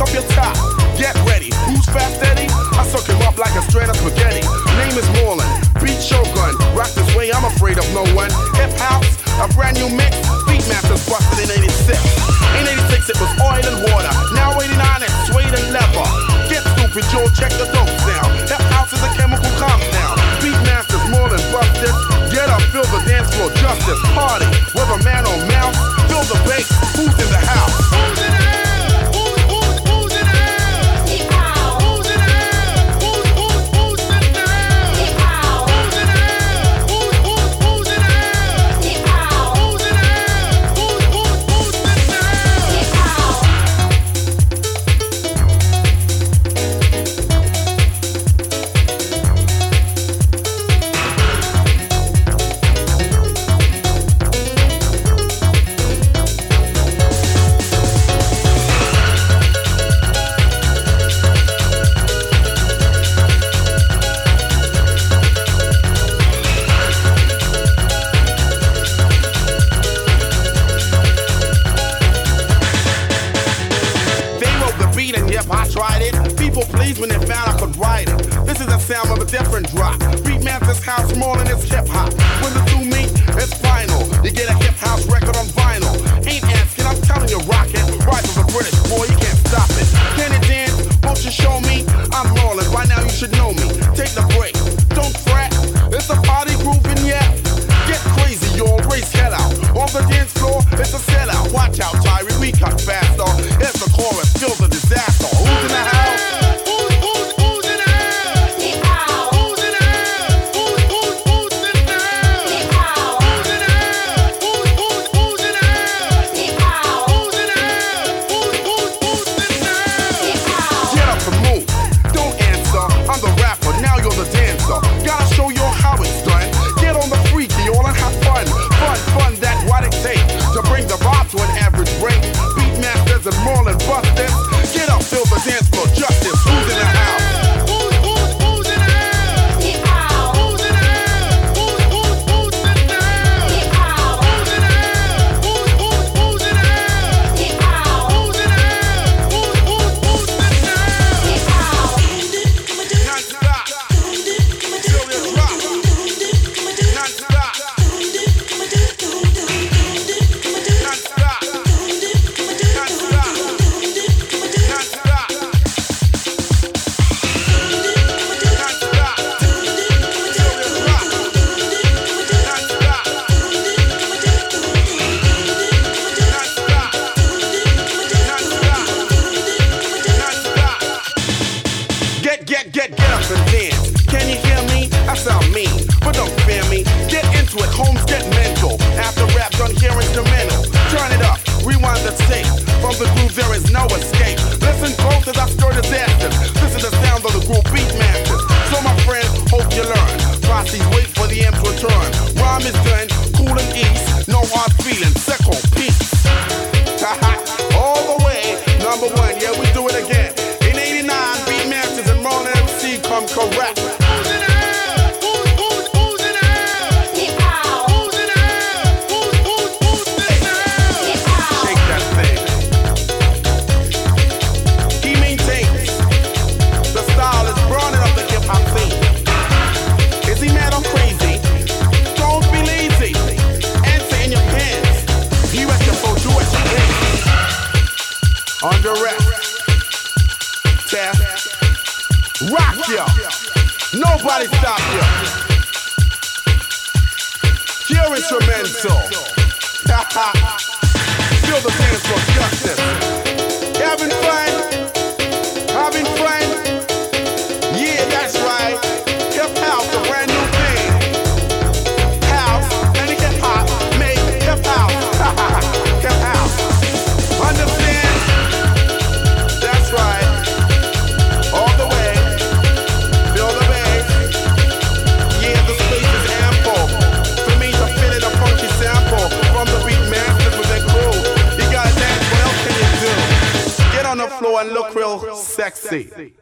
up your top. Get ready. Who's fast Eddie? I suck him up like a strand of spaghetti. Name is Merlin. Beat Shogun. Rock this way, I'm afraid of no one. Hip house, a brand new mix. Beatmasters busted in 86. In 86 it was oil and water. Now 89 it's suede and leather. Get stupid, Joe, check the dope now. Hip house is a chemical compound. Beatmasters more than busted. Get up, fill the dance floor, justice. Party, whether man or man. People pleased when they found I could write it. This is the sound of a different drop. Beatmaster's house more than it's hip hop. When the two meet, it's get up and dance. Can you hear me? I sound mean, but don't fear me. Get into it, homes get mental. After rap, done here instrumental. Rock ya. Nobody stop ya. Pure instrumental. Feel the and look real sexy.